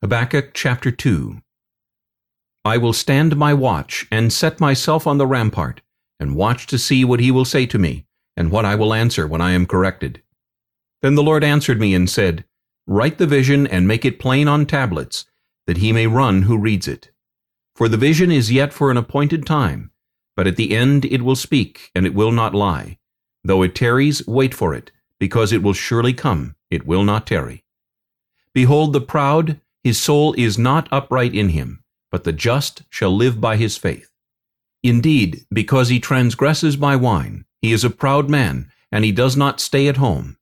Habakkuk chapter 2 I will stand my watch, and set myself on the rampart, and watch to see what he will say to me, and what I will answer when I am corrected. Then the Lord answered me and said, Write the vision and make it plain on tablets, that he may run who reads it. For the vision is yet for an appointed time, but at the end it will speak, and it will not lie. Though it tarries, wait for it, because it will surely come, it will not tarry. Behold, the proud, his soul is not upright in him, but the just shall live by his faith. Indeed, because he transgresses by wine, he is a proud man, and he does not stay at home.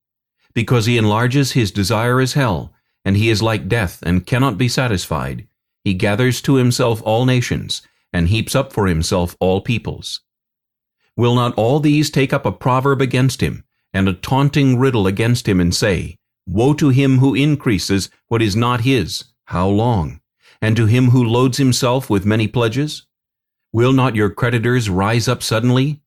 Because he enlarges his desire as hell, and he is like death and cannot be satisfied, he gathers to himself all nations, and heaps up for himself all peoples. Will not all these take up a proverb against him, and a taunting riddle against him, and say, Woe to him who increases what is not his, how long? And to him who loads himself with many pledges? Will not your creditors rise up suddenly?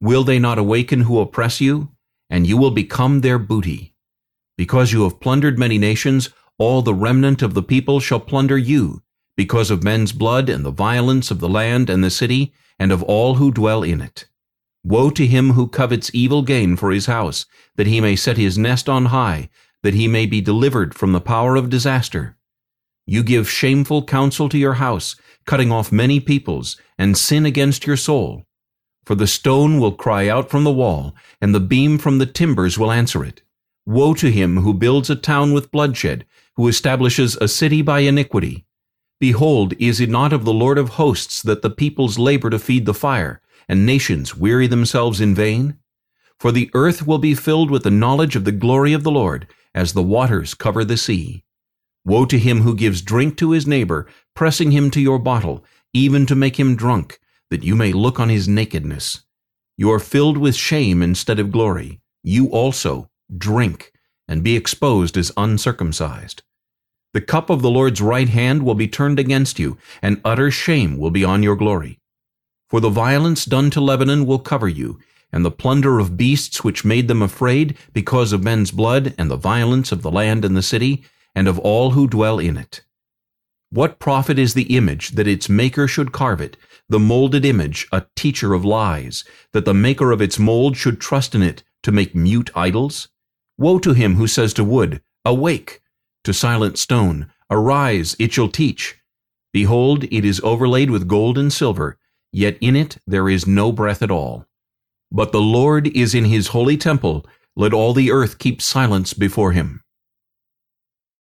Will they not awaken who oppress you? And you will become their booty. Because you have plundered many nations, all the remnant of the people shall plunder you, because of men's blood and the violence of the land and the city, and of all who dwell in it. Woe to him who covets evil gain for his house, that he may set his nest on high, that he may be delivered from the power of disaster. You give shameful counsel to your house, cutting off many peoples, and sin against your soul. For the stone will cry out from the wall, and the beam from the timbers will answer it. Woe to him who builds a town with bloodshed, who establishes a city by iniquity. Behold, is it not of the Lord of hosts that the peoples labor to feed the fire, and nations weary themselves in vain? For the earth will be filled with the knowledge of the glory of the Lord, as the waters cover the sea. Woe to him who gives drink to his neighbor, pressing him to your bottle, even to make him drunk, that you may look on his nakedness. You are filled with shame instead of glory. You also drink, and be exposed as uncircumcised. The cup of the Lord's right hand will be turned against you, and utter shame will be on your glory. For the violence done to Lebanon will cover you, and the plunder of beasts which made them afraid because of men's blood and the violence of the land and the city, and of all who dwell in it. What profit is the image that its maker should carve it, the molded image, a teacher of lies, that the maker of its mold should trust in it to make mute idols? Woe to him who says to wood, Awake! To silent stone, Arise, it shall teach. Behold, it is overlaid with gold and silver, yet in it there is no breath at all. But the Lord is in his holy temple, let all the earth keep silence before him.